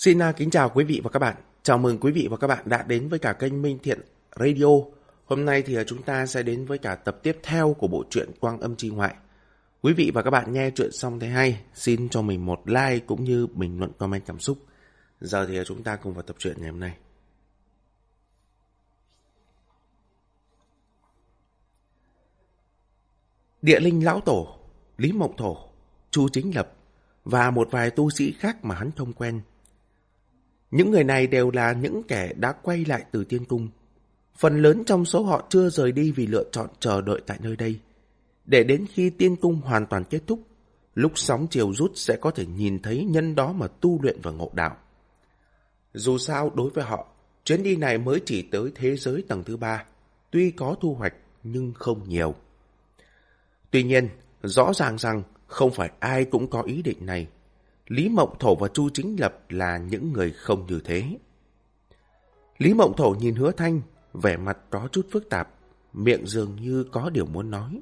Xin à, kính chào quý vị và các bạn. Chào mừng quý vị và các bạn đã đến với cả kênh Minh Thiện Radio. Hôm nay thì à, chúng ta sẽ đến với cả tập tiếp theo của bộ truyện Quang Âm Chi Ngoại. Quý vị và các bạn nghe chuyện xong thấy hay, xin cho mình một like cũng như bình luận comment cảm xúc. Giờ thì à, chúng ta cùng vào tập truyện ngày hôm nay. Địa linh lão tổ, Lý Mộng Thổ, Chu Chính Lập và một vài tu sĩ khác mà hắn thông quen. Những người này đều là những kẻ đã quay lại từ tiên cung. Phần lớn trong số họ chưa rời đi vì lựa chọn chờ đợi tại nơi đây. Để đến khi tiên cung hoàn toàn kết thúc, lúc sóng chiều rút sẽ có thể nhìn thấy nhân đó mà tu luyện và ngộ đạo. Dù sao đối với họ, chuyến đi này mới chỉ tới thế giới tầng thứ ba, tuy có thu hoạch nhưng không nhiều. Tuy nhiên, rõ ràng rằng không phải ai cũng có ý định này. Lý Mộng Thổ và Chu Chính Lập là những người không như thế. Lý Mộng Thổ nhìn hứa thanh, vẻ mặt có chút phức tạp, miệng dường như có điều muốn nói.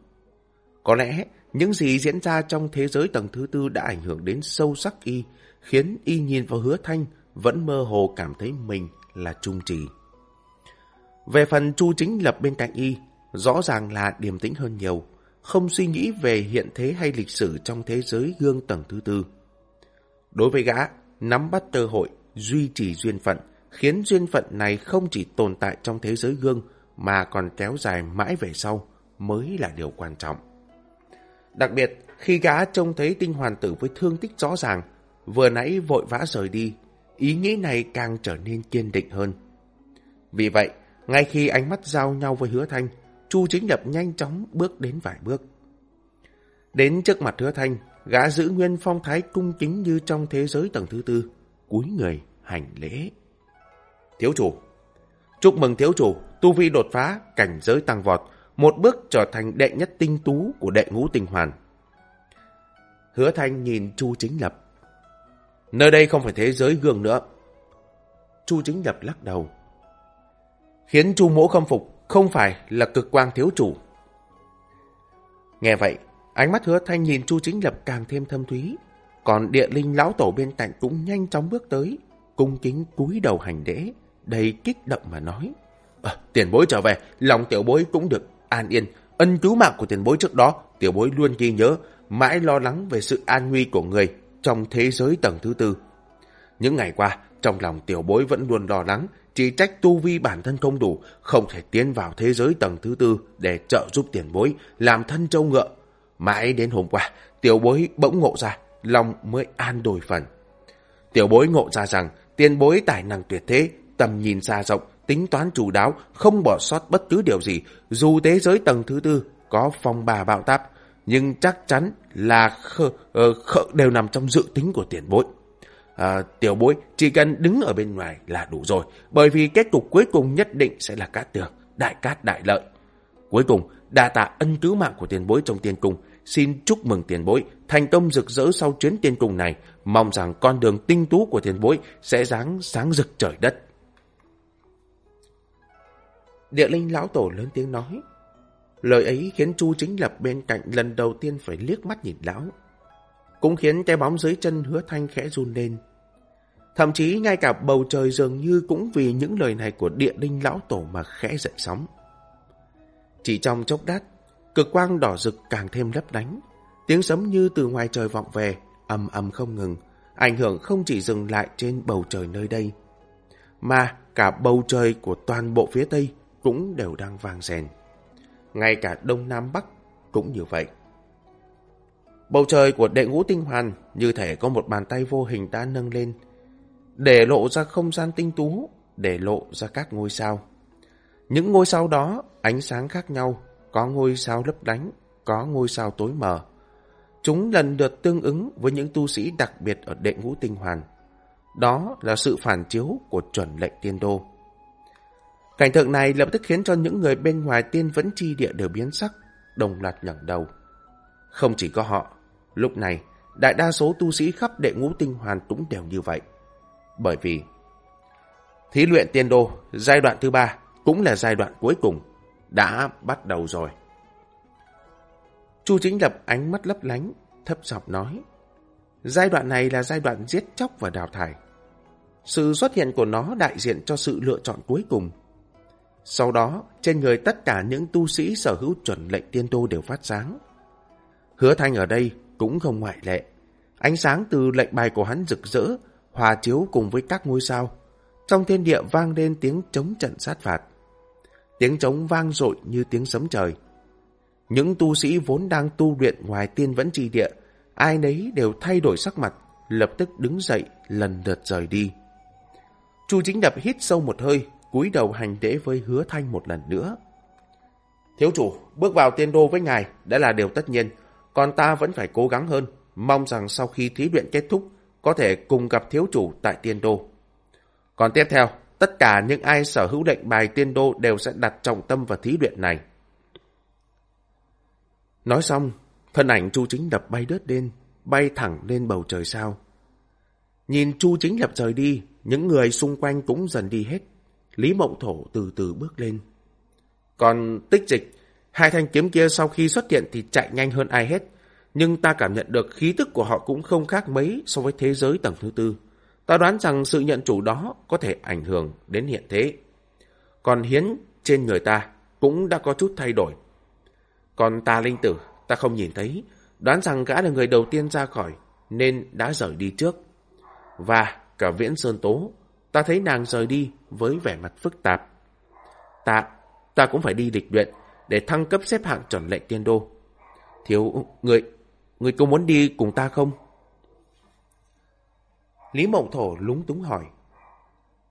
Có lẽ những gì diễn ra trong thế giới tầng thứ tư đã ảnh hưởng đến sâu sắc y, khiến y nhìn vào hứa thanh vẫn mơ hồ cảm thấy mình là trung trì. Về phần Chu Chính Lập bên cạnh y, rõ ràng là điềm tĩnh hơn nhiều, không suy nghĩ về hiện thế hay lịch sử trong thế giới gương tầng thứ tư. Đối với gã, nắm bắt cơ hội, duy trì duyên phận, khiến duyên phận này không chỉ tồn tại trong thế giới gương mà còn kéo dài mãi về sau mới là điều quan trọng. Đặc biệt, khi gã trông thấy tinh hoàn tử với thương tích rõ ràng, vừa nãy vội vã rời đi, ý nghĩ này càng trở nên kiên định hơn. Vì vậy, ngay khi ánh mắt giao nhau với hứa thanh, Chu Chính Lập nhanh chóng bước đến vài bước. Đến trước mặt hứa thanh, gã giữ nguyên phong thái cung kính như trong thế giới tầng thứ tư, cúi người hành lễ. Thiếu chủ, chúc mừng thiếu chủ, tu vi đột phá, cảnh giới tăng vọt, một bước trở thành đệ nhất tinh tú của đệ ngũ tinh hoàn. Hứa thanh nhìn Chu Chính Lập. Nơi đây không phải thế giới gương nữa. Chu Chính Lập lắc đầu. Khiến Chu mỗ khâm phục, không phải là cực quang thiếu chủ. Nghe vậy, ánh mắt hứa thanh nhìn Chu Chính Lập càng thêm thâm thúy, còn địa linh lão tổ bên cạnh cũng nhanh chóng bước tới, cung kính cúi đầu hành lễ, đầy kích động mà nói. À, tiền bối trở về, lòng tiểu bối cũng được an yên. Ân cứu mạng của tiền bối trước đó, tiểu bối luôn ghi nhớ, mãi lo lắng về sự an nguy của người trong thế giới tầng thứ tư. Những ngày qua, trong lòng tiểu bối vẫn luôn lo lắng, chỉ trách tu vi bản thân không đủ, không thể tiến vào thế giới tầng thứ tư để trợ giúp tiền bối, làm thân châu ngựa. Mãi đến hôm qua, tiểu bối bỗng ngộ ra, lòng mới an đổi phần. Tiểu bối ngộ ra rằng, tiền bối tài năng tuyệt thế, tầm nhìn xa rộng, tính toán chủ đáo, không bỏ sót bất cứ điều gì, dù thế giới tầng thứ tư có phong bà bạo táp, nhưng chắc chắn là khờ, uh, khờ đều nằm trong dự tính của tiền bối à, tiểu bối chỉ cần đứng ở bên ngoài là đủ rồi, bởi vì kết cục cuối cùng nhất định sẽ là cát tường, đại cát đại lợi. Cuối cùng, đa tạ ân cứu mạng của tiền bối trong tiền cung, xin chúc mừng tiền bối thành công rực rỡ sau chuyến tiên cung này, mong rằng con đường tinh tú của tiền bối sẽ ráng sáng rực trời đất. Địa linh lão tổ lớn tiếng nói. Lời ấy khiến Chu Chính Lập bên cạnh lần đầu tiên phải liếc mắt nhìn lão. Cũng khiến cái bóng dưới chân hứa thanh khẽ run lên. Thậm chí ngay cả bầu trời dường như cũng vì những lời này của địa linh lão tổ mà khẽ dậy sóng. Chỉ trong chốc đát, cực quang đỏ rực càng thêm lấp đánh. Tiếng sấm như từ ngoài trời vọng về, ầm ầm không ngừng, ảnh hưởng không chỉ dừng lại trên bầu trời nơi đây, mà cả bầu trời của toàn bộ phía Tây cũng đều đang vang rèn. Ngay cả Đông Nam Bắc cũng như vậy. Bầu trời của đệ ngũ tinh hoàn như thể có một bàn tay vô hình đã nâng lên, để lộ ra không gian tinh tú, để lộ ra các ngôi sao. Những ngôi sao đó ánh sáng khác nhau, có ngôi sao lấp lánh, có ngôi sao tối mờ. Chúng lần lượt tương ứng với những tu sĩ đặc biệt ở đệ ngũ tinh hoàn. Đó là sự phản chiếu của chuẩn lệnh tiên đô. Cảnh tượng này lập tức khiến cho những người bên ngoài tiên vẫn chi địa đều biến sắc, đồng loạt ngẩng đầu. Không chỉ có họ, lúc này đại đa số tu sĩ khắp đệ ngũ tinh hoàn cũng đều như vậy. Bởi vì thí luyện tiên đô giai đoạn thứ ba cũng là giai đoạn cuối cùng đã bắt đầu rồi. Chu Chính Lập ánh mắt lấp lánh, thấp giọng nói. Giai đoạn này là giai đoạn giết chóc và đào thải. Sự xuất hiện của nó đại diện cho sự lựa chọn cuối cùng. Sau đó, trên người tất cả những tu sĩ sở hữu chuẩn lệnh tiên đô đều phát sáng. Hứa thanh ở đây cũng không ngoại lệ. Ánh sáng từ lệnh bài của hắn rực rỡ, hòa chiếu cùng với các ngôi sao. Trong thiên địa vang lên tiếng chống trận sát phạt. Tiếng trống vang dội như tiếng sấm trời. Những tu sĩ vốn đang tu luyện ngoài tiên vẫn trì địa, ai nấy đều thay đổi sắc mặt, lập tức đứng dậy, lần lượt rời đi. Chu chính đập hít sâu một hơi, cúi đầu hành lễ với hứa thanh một lần nữa. Thiếu chủ, bước vào tiên đô với ngài đã là điều tất nhiên, còn ta vẫn phải cố gắng hơn, mong rằng sau khi thí luyện kết thúc, có thể cùng gặp thiếu chủ tại tiên đô. Còn tiếp theo, tất cả những ai sở hữu lệnh bài tiên đô đều sẽ đặt trọng tâm vào thí luyện này. Nói xong, thân ảnh Chu Chính Lập bay đớt lên, bay thẳng lên bầu trời sao. Nhìn Chu Chính Lập rời đi, những người xung quanh cũng dần đi hết. Lý Mộng Thổ từ từ bước lên. Còn tích dịch, hai thanh kiếm kia sau khi xuất hiện thì chạy nhanh hơn ai hết. Nhưng ta cảm nhận được khí tức của họ cũng không khác mấy so với thế giới tầng thứ tư. Ta đoán rằng sự nhận chủ đó có thể ảnh hưởng đến hiện thế. Còn hiến trên người ta cũng đã có chút thay đổi. Còn ta linh tử, ta không nhìn thấy, đoán rằng gã là người đầu tiên ra khỏi, nên đã rời đi trước. Và cả viễn sơn tố, ta thấy nàng rời đi với vẻ mặt phức tạp. Ta, ta cũng phải đi lịch luyện để thăng cấp xếp hạng chuẩn lệnh tiên đô. Thiếu, người, người có muốn đi cùng ta không? Lý Mộng Thổ lúng túng hỏi.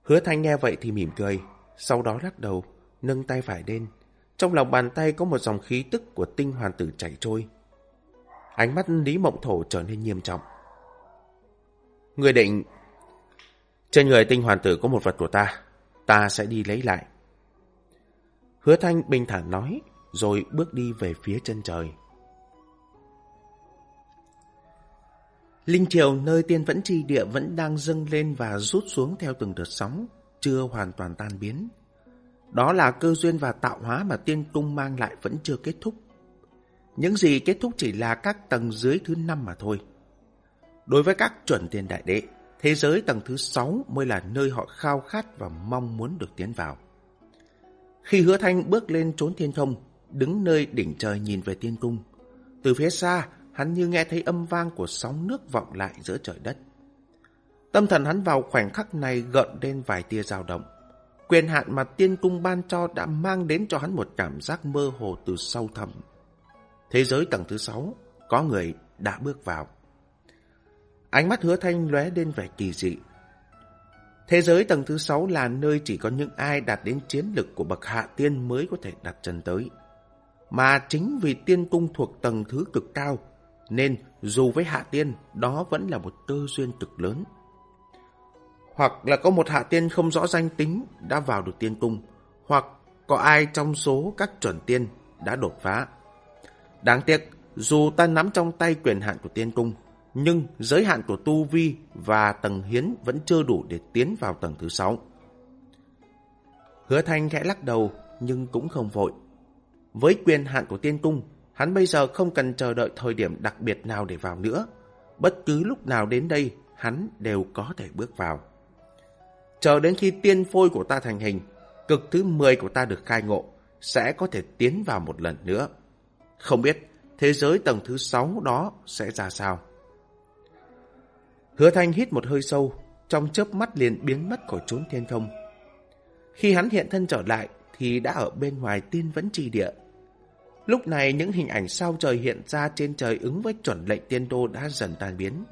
Hứa Thanh nghe vậy thì mỉm cười, sau đó lắc đầu, nâng tay phải lên. Trong lòng bàn tay có một dòng khí tức của tinh hoàn tử chảy trôi. Ánh mắt Lý Mộng Thổ trở nên nghiêm trọng. Người định... Trên người tinh hoàn tử có một vật của ta, ta sẽ đi lấy lại. Hứa Thanh bình thản nói, rồi bước đi về phía chân trời. Linh triều nơi tiên vẫn tri địa vẫn đang dâng lên và rút xuống theo từng đợt sóng, chưa hoàn toàn tan biến. Đó là cơ duyên và tạo hóa mà tiên cung mang lại vẫn chưa kết thúc. Những gì kết thúc chỉ là các tầng dưới thứ năm mà thôi. Đối với các chuẩn tiền đại đệ, thế giới tầng thứ sáu mới là nơi họ khao khát và mong muốn được tiến vào. Khi hứa thanh bước lên trốn thiên không, đứng nơi đỉnh trời nhìn về tiên cung, từ phía xa, hắn như nghe thấy âm vang của sóng nước vọng lại giữa trời đất. Tâm thần hắn vào khoảnh khắc này gợn lên vài tia dao động. Quyền hạn mà tiên cung ban cho đã mang đến cho hắn một cảm giác mơ hồ từ sâu thẳm. Thế giới tầng thứ sáu, có người đã bước vào. Ánh mắt hứa thanh lóe lên vẻ kỳ dị. Thế giới tầng thứ sáu là nơi chỉ có những ai đạt đến chiến lực của bậc hạ tiên mới có thể đặt chân tới. Mà chính vì tiên cung thuộc tầng thứ cực cao, nên dù với hạ tiên, đó vẫn là một cơ duyên cực lớn. Hoặc là có một hạ tiên không rõ danh tính đã vào được tiên cung, hoặc có ai trong số các chuẩn tiên đã đột phá. Đáng tiếc, dù ta nắm trong tay quyền hạn của tiên cung, nhưng giới hạn của tu vi và tầng hiến vẫn chưa đủ để tiến vào tầng thứ sáu. Hứa Thanh khẽ lắc đầu, nhưng cũng không vội. Với quyền hạn của tiên cung, hắn bây giờ không cần chờ đợi thời điểm đặc biệt nào để vào nữa. Bất cứ lúc nào đến đây, hắn đều có thể bước vào. Chờ đến khi tiên phôi của ta thành hình, cực thứ 10 của ta được khai ngộ, sẽ có thể tiến vào một lần nữa. Không biết thế giới tầng thứ 6 đó sẽ ra sao. Hứa Thanh hít một hơi sâu, trong chớp mắt liền biến mất khỏi chốn thiên không. Khi hắn hiện thân trở lại, thì đã ở bên ngoài tiên vẫn trì địa. Lúc này những hình ảnh sao trời hiện ra trên trời ứng với chuẩn lệnh tiên đô đã dần tan biến,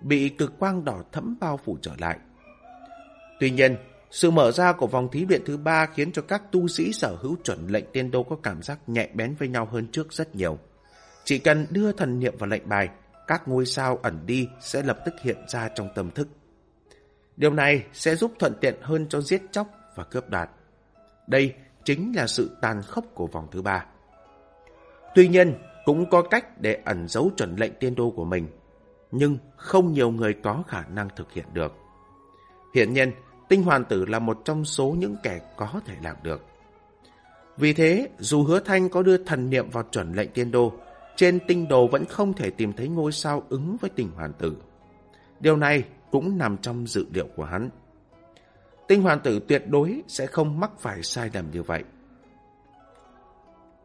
bị cực quang đỏ thẫm bao phủ trở lại. Tuy nhiên, sự mở ra của vòng thí luyện thứ ba khiến cho các tu sĩ sở hữu chuẩn lệnh tiên đô có cảm giác nhẹ bén với nhau hơn trước rất nhiều. Chỉ cần đưa thần niệm vào lệnh bài, các ngôi sao ẩn đi sẽ lập tức hiện ra trong tâm thức. Điều này sẽ giúp thuận tiện hơn cho giết chóc và cướp đoạt. Đây chính là sự tàn khốc của vòng thứ ba. Tuy nhiên, cũng có cách để ẩn giấu chuẩn lệnh tiên đô của mình, nhưng không nhiều người có khả năng thực hiện được. Hiện nhiên, tinh hoàn tử là một trong số những kẻ có thể làm được. Vì thế, dù hứa thanh có đưa thần niệm vào chuẩn lệnh tiên đô, trên tinh đồ vẫn không thể tìm thấy ngôi sao ứng với Tinh hoàn tử. Điều này cũng nằm trong dự liệu của hắn. tinh hoàn tử tuyệt đối sẽ không mắc phải sai lầm như vậy.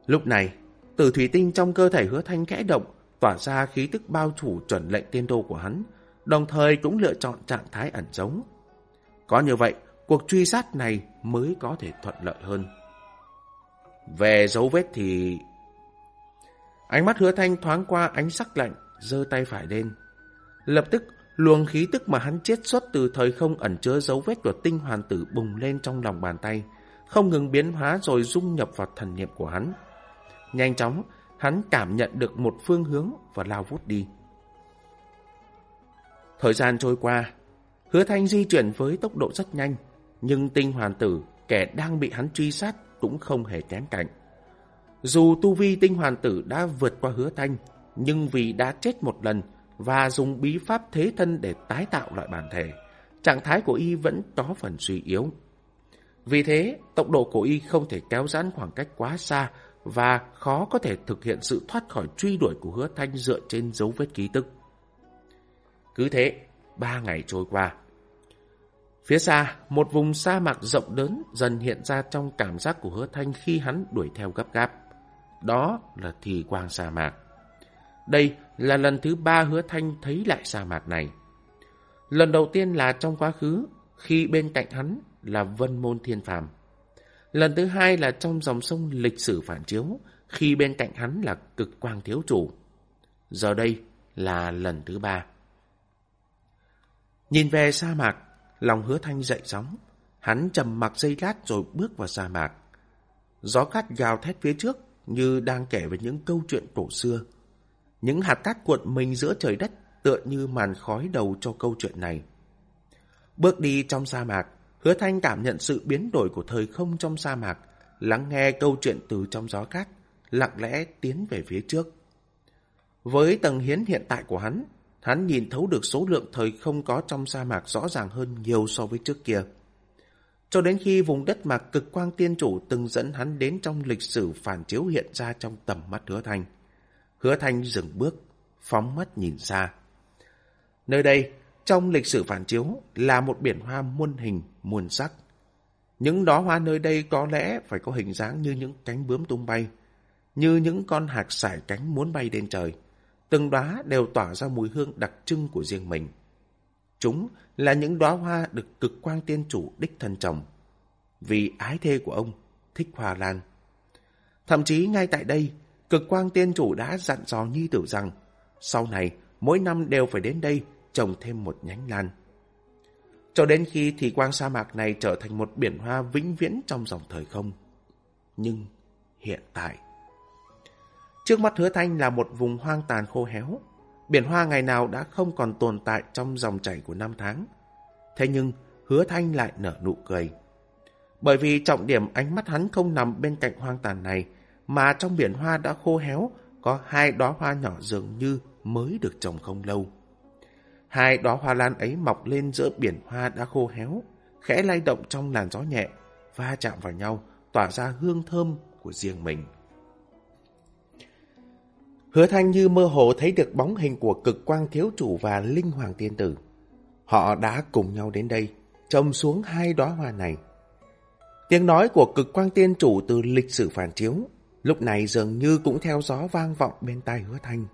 Lúc này, từ thủy tinh trong cơ thể hứa thanh khẽ động, tỏa ra khí tức bao phủ chuẩn lệnh tiên đô của hắn, đồng thời cũng lựa chọn trạng thái ẩn giống Có như vậy, cuộc truy sát này mới có thể thuận lợi hơn. Về dấu vết thì... Ánh mắt hứa thanh thoáng qua ánh sắc lạnh, giơ tay phải lên. Lập tức, luồng khí tức mà hắn chết xuất từ thời không ẩn chứa dấu vết của tinh hoàn tử bùng lên trong lòng bàn tay, không ngừng biến hóa rồi dung nhập vào thần niệm của hắn. Nhanh chóng, hắn cảm nhận được một phương hướng và lao vút đi. Thời gian trôi qua, hứa thanh di chuyển với tốc độ rất nhanh, nhưng tinh hoàn tử, kẻ đang bị hắn truy sát, cũng không hề kém cạnh. Dù tu vi tinh hoàn tử đã vượt qua hứa thanh, nhưng vì đã chết một lần và dùng bí pháp thế thân để tái tạo lại bản thể, trạng thái của y vẫn có phần suy yếu. Vì thế, tốc độ của y không thể kéo giãn khoảng cách quá xa và khó có thể thực hiện sự thoát khỏi truy đuổi của hứa thanh dựa trên dấu vết ký tức. Cứ thế, ba ngày trôi qua. Phía xa, một vùng sa mạc rộng lớn dần hiện ra trong cảm giác của hứa thanh khi hắn đuổi theo gấp gáp. Đó là thì quang sa mạc. Đây là lần thứ ba hứa thanh thấy lại sa mạc này. Lần đầu tiên là trong quá khứ, khi bên cạnh hắn là vân môn thiên phàm. Lần thứ hai là trong dòng sông lịch sử phản chiếu, khi bên cạnh hắn là cực quang thiếu chủ. Giờ đây là lần thứ ba. Nhìn về sa mạc, lòng hứa thanh dậy sóng. Hắn trầm mặc dây lát rồi bước vào sa mạc. Gió cát gào thét phía trước như đang kể về những câu chuyện cổ xưa. Những hạt cát cuộn mình giữa trời đất tựa như màn khói đầu cho câu chuyện này. Bước đi trong sa mạc, hứa thanh cảm nhận sự biến đổi của thời không trong sa mạc, lắng nghe câu chuyện từ trong gió cát, lặng lẽ tiến về phía trước. Với tầng hiến hiện tại của hắn, hắn nhìn thấu được số lượng thời không có trong sa mạc rõ ràng hơn nhiều so với trước kia. Cho đến khi vùng đất mà cực quang tiên chủ từng dẫn hắn đến trong lịch sử phản chiếu hiện ra trong tầm mắt hứa thanh. Hứa thanh dừng bước, phóng mắt nhìn xa. Nơi đây, trong lịch sử phản chiếu, là một biển hoa muôn hình, muôn sắc. Những đóa hoa nơi đây có lẽ phải có hình dáng như những cánh bướm tung bay, như những con hạc sải cánh muốn bay lên trời. Từng đóa đều tỏa ra mùi hương đặc trưng của riêng mình. Chúng là những đóa hoa được cực quang tiên chủ đích thân trồng. Vì ái thê của ông thích hoa lan. Thậm chí ngay tại đây, cực quang tiên chủ đã dặn dò nhi tử rằng sau này mỗi năm đều phải đến đây trồng thêm một nhánh lan. Cho đến khi thì quang sa mạc này trở thành một biển hoa vĩnh viễn trong dòng thời không. Nhưng hiện tại... Trước mắt hứa thanh là một vùng hoang tàn khô héo. Biển hoa ngày nào đã không còn tồn tại trong dòng chảy của năm tháng. Thế nhưng hứa thanh lại nở nụ cười. Bởi vì trọng điểm ánh mắt hắn không nằm bên cạnh hoang tàn này, mà trong biển hoa đã khô héo, có hai đóa hoa nhỏ dường như mới được trồng không lâu. Hai đóa hoa lan ấy mọc lên giữa biển hoa đã khô héo, khẽ lay động trong làn gió nhẹ, va chạm vào nhau, tỏa ra hương thơm của riêng mình. Hứa Thanh như mơ hồ thấy được bóng hình của cực quang thiếu chủ và linh hoàng tiên tử. Họ đã cùng nhau đến đây, trông xuống hai đóa hoa này. Tiếng nói của cực quang tiên chủ từ lịch sử phản chiếu, lúc này dường như cũng theo gió vang vọng bên tai hứa thanh.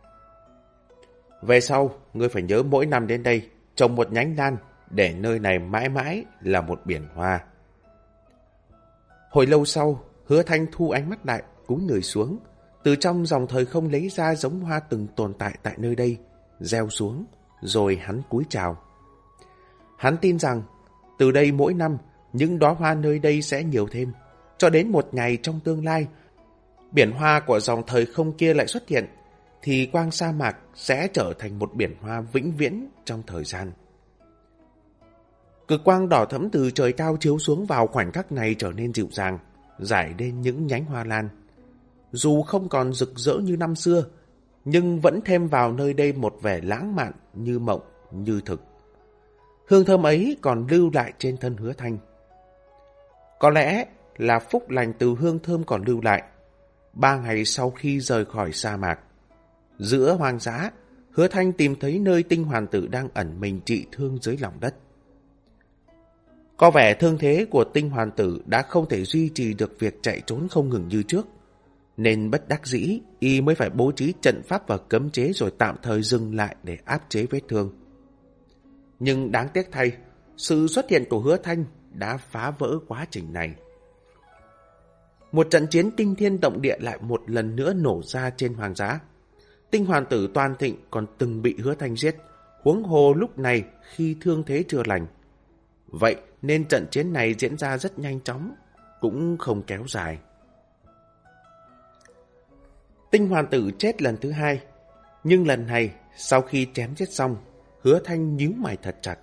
Về sau, ngươi phải nhớ mỗi năm đến đây, trồng một nhánh lan, để nơi này mãi mãi là một biển hoa. Hồi lâu sau, hứa thanh thu ánh mắt lại, cúi người xuống, từ trong dòng thời không lấy ra giống hoa từng tồn tại tại nơi đây, gieo xuống, rồi hắn cúi chào. Hắn tin rằng, từ đây mỗi năm, những đóa hoa nơi đây sẽ nhiều thêm, cho đến một ngày trong tương lai, biển hoa của dòng thời không kia lại xuất hiện, thì quang sa mạc sẽ trở thành một biển hoa vĩnh viễn trong thời gian. Cực quang đỏ thẫm từ trời cao chiếu xuống vào khoảnh khắc này trở nên dịu dàng, giải lên những nhánh hoa lan. Dù không còn rực rỡ như năm xưa, nhưng vẫn thêm vào nơi đây một vẻ lãng mạn như mộng, như thực. Hương thơm ấy còn lưu lại trên thân hứa thanh. Có lẽ là phúc lành từ hương thơm còn lưu lại. Ba ngày sau khi rời khỏi sa mạc, giữa hoang dã, hứa thanh tìm thấy nơi tinh hoàn tử đang ẩn mình trị thương dưới lòng đất. Có vẻ thương thế của tinh hoàn tử đã không thể duy trì được việc chạy trốn không ngừng như trước. Nên bất đắc dĩ, y mới phải bố trí trận pháp và cấm chế rồi tạm thời dừng lại để áp chế vết thương. Nhưng đáng tiếc thay, sự xuất hiện của hứa thanh đã phá vỡ quá trình này. Một trận chiến tinh thiên động địa lại một lần nữa nổ ra trên hoàng giá. Tinh hoàn tử toàn thịnh còn từng bị hứa thanh giết, huống hồ lúc này khi thương thế chưa lành. Vậy nên trận chiến này diễn ra rất nhanh chóng, cũng không kéo dài. Tinh hoàn tử chết lần thứ hai, nhưng lần này sau khi chém chết xong, hứa thanh nhíu mày thật chặt.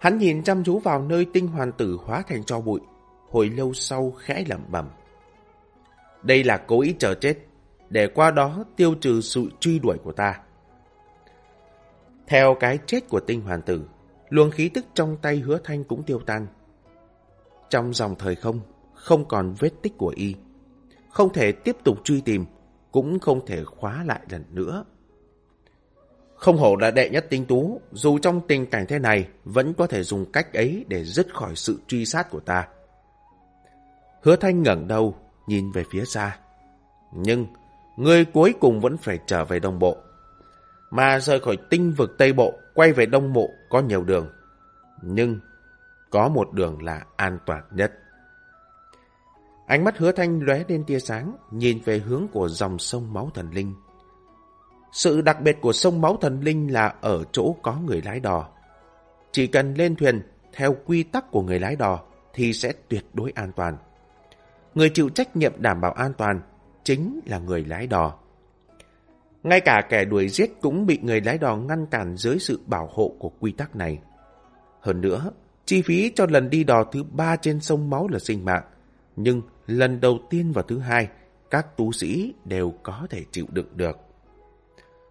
Hắn nhìn chăm chú vào nơi tinh hoàn tử hóa thành cho bụi, hồi lâu sau khẽ lẩm bẩm. Đây là cố ý chờ chết, để qua đó tiêu trừ sự truy đuổi của ta. Theo cái chết của tinh hoàn tử, luồng khí tức trong tay hứa thanh cũng tiêu tan. Trong dòng thời không, không còn vết tích của y. Không thể tiếp tục truy tìm, cũng không thể khóa lại lần nữa. Không hổ là đệ nhất tinh tú, dù trong tình cảnh thế này, vẫn có thể dùng cách ấy để dứt khỏi sự truy sát của ta. Hứa thanh ngẩng đầu, nhìn về phía xa. Nhưng, người cuối cùng vẫn phải trở về Đông Bộ. Mà rời khỏi tinh vực Tây Bộ, quay về Đông Bộ có nhiều đường. Nhưng, có một đường là an toàn nhất. Ánh mắt hứa thanh lóe lên tia sáng, nhìn về hướng của dòng sông Máu Thần Linh. Sự đặc biệt của sông Máu Thần Linh là ở chỗ có người lái đò. Chỉ cần lên thuyền theo quy tắc của người lái đò thì sẽ tuyệt đối an toàn. Người chịu trách nhiệm đảm bảo an toàn chính là người lái đò. Ngay cả kẻ đuổi giết cũng bị người lái đò ngăn cản dưới sự bảo hộ của quy tắc này. Hơn nữa, chi phí cho lần đi đò thứ ba trên sông Máu là sinh mạng. Nhưng lần đầu tiên và thứ hai, các tú sĩ đều có thể chịu đựng được.